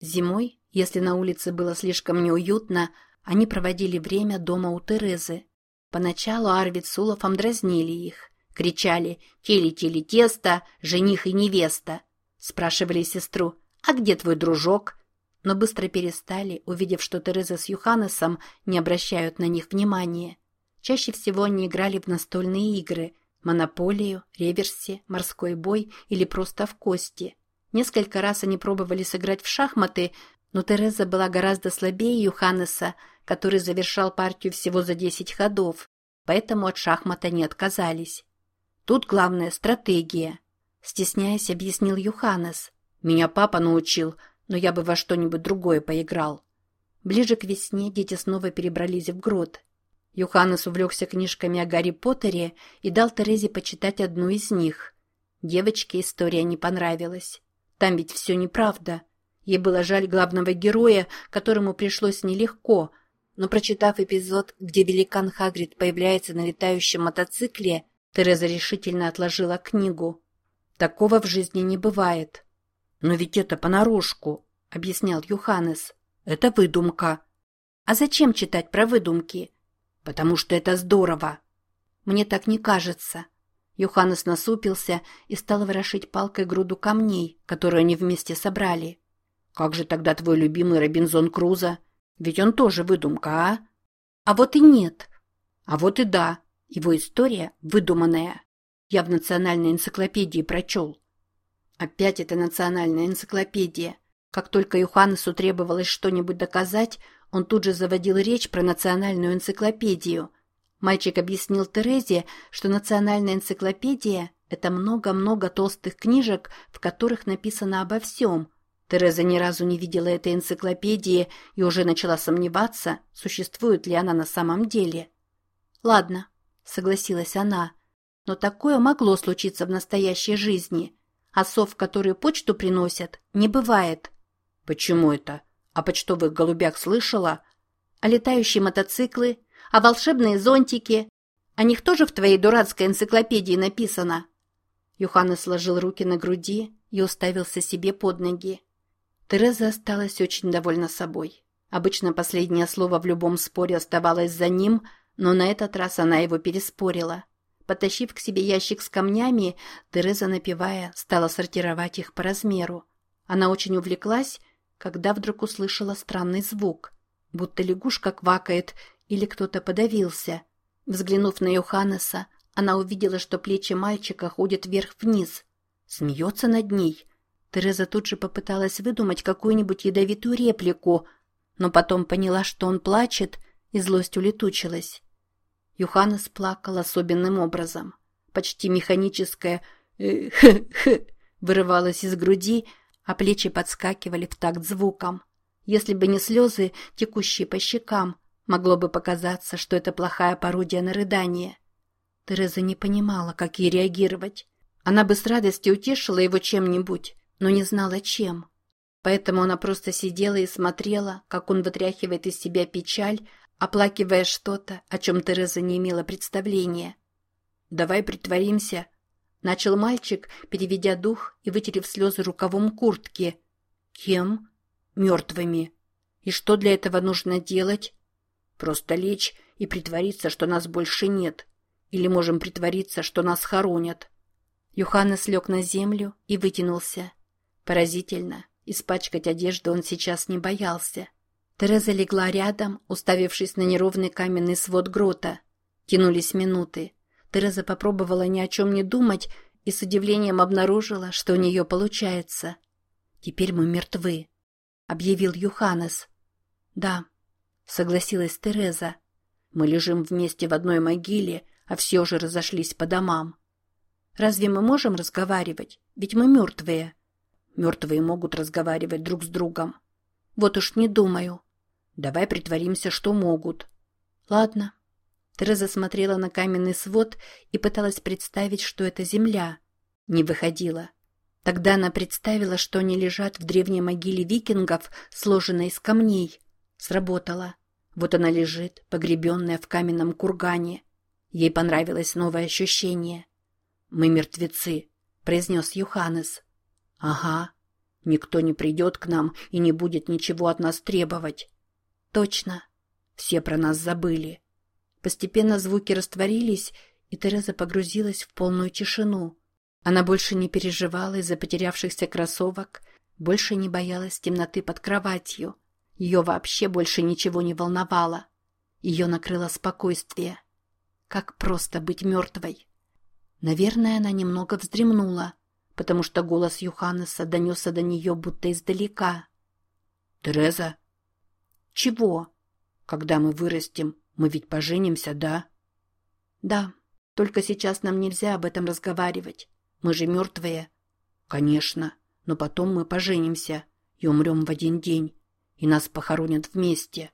Зимой, если на улице было слишком неуютно, они проводили время дома у Терезы. Поначалу Арвид с Улафом дразнили их. Кричали «Тили-тили тесто, жених и невеста!» Спрашивали сестру «А где твой дружок?» Но быстро перестали, увидев, что Тереза с Юханесом не обращают на них внимания. Чаще всего они играли в настольные игры – монополию, реверси, морской бой или просто в кости. Несколько раз они пробовали сыграть в шахматы, но Тереза была гораздо слабее Юханеса, который завершал партию всего за 10 ходов, поэтому от шахмата не отказались. Тут главная стратегия. Стесняясь, объяснил Юханес. Меня папа научил, но я бы во что-нибудь другое поиграл. Ближе к весне дети снова перебрались в грот. Юханес увлекся книжками о Гарри Поттере и дал Терезе почитать одну из них. Девочке история не понравилась. Там ведь все неправда. Ей было жаль главного героя, которому пришлось нелегко, но прочитав эпизод, где великан Хагрид появляется на летающем мотоцикле, Тереза решительно отложила книгу. Такого в жизни не бывает. «Но ведь это понарошку», — объяснял Юханес. «Это выдумка». «А зачем читать про выдумки?» «Потому что это здорово». «Мне так не кажется». Юханес насупился и стал ворошить палкой груду камней, которую они вместе собрали. «Как же тогда твой любимый Робинзон Крузо? Ведь он тоже выдумка, а?» «А вот и нет». «А вот и да. Его история выдуманная. Я в национальной энциклопедии прочел». Опять это национальная энциклопедия. Как только Юханесу требовалось что-нибудь доказать, он тут же заводил речь про национальную энциклопедию – Мальчик объяснил Терезе, что национальная энциклопедия – это много-много толстых книжек, в которых написано обо всем. Тереза ни разу не видела этой энциклопедии и уже начала сомневаться, существует ли она на самом деле. «Ладно», – согласилась она, – «но такое могло случиться в настоящей жизни. А сов, которые почту приносят, не бывает». «Почему это? О почтовых голубях слышала?» «А летающие мотоциклы – а волшебные зонтики? О них тоже в твоей дурацкой энциклопедии написано?» Юханес сложил руки на груди и уставился себе под ноги. Тереза осталась очень довольна собой. Обычно последнее слово в любом споре оставалось за ним, но на этот раз она его переспорила. Потащив к себе ящик с камнями, Тереза, напевая, стала сортировать их по размеру. Она очень увлеклась, когда вдруг услышала странный звук, будто лягушка квакает или кто-то подавился. Взглянув на Йоханнеса, она увидела, что плечи мальчика ходят вверх-вниз. Смеется над ней. Тереза тут же попыталась выдумать какую-нибудь ядовитую реплику, но потом поняла, что он плачет, и злость улетучилась. Юханес плакал особенным образом. Почти механическое «х-х» вырывалось из груди, а плечи подскакивали в такт звуком. Если бы не слезы, текущие по щекам, Могло бы показаться, что это плохая пародия на рыдание. Тереза не понимала, как ей реагировать. Она бы с радостью утешила его чем-нибудь, но не знала, чем. Поэтому она просто сидела и смотрела, как он вытряхивает из себя печаль, оплакивая что-то, о чем Тереза не имела представления. «Давай притворимся», — начал мальчик, переведя дух и вытерев слезы рукавом куртки. «Кем?» «Мертвыми. И что для этого нужно делать?» Просто лечь и притвориться, что нас больше нет. Или можем притвориться, что нас хоронят. Юханес лег на землю и вытянулся. Поразительно. Испачкать одежду он сейчас не боялся. Тереза легла рядом, уставившись на неровный каменный свод грота. Тянулись минуты. Тереза попробовала ни о чем не думать и с удивлением обнаружила, что у нее получается. «Теперь мы мертвы», — объявил Юханес. «Да, согласилась Тереза. Мы лежим вместе в одной могиле, а все же разошлись по домам. Разве мы можем разговаривать? Ведь мы мертвые. Мертвые могут разговаривать друг с другом. Вот уж не думаю. Давай притворимся, что могут. Ладно. Тереза смотрела на каменный свод и пыталась представить, что это земля. Не выходила. Тогда она представила, что они лежат в древней могиле викингов, сложенной из камней. Сработало. Вот она лежит, погребенная в каменном кургане. Ей понравилось новое ощущение. «Мы мертвецы», — произнес Юханес. «Ага». Никто не придет к нам и не будет ничего от нас требовать. Точно. Все про нас забыли. Постепенно звуки растворились, и Тереза погрузилась в полную тишину. Она больше не переживала из-за потерявшихся кроссовок, больше не боялась темноты под кроватью. Ее вообще больше ничего не волновало. Ее накрыло спокойствие. Как просто быть мертвой. Наверное, она немного вздремнула, потому что голос Юханнеса донесся до нее будто издалека. «Тереза?» «Чего?» «Когда мы вырастем, мы ведь поженимся, да?» «Да, только сейчас нам нельзя об этом разговаривать. Мы же мертвые». «Конечно, но потом мы поженимся и умрем в один день, и нас похоронят вместе».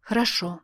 «Хорошо».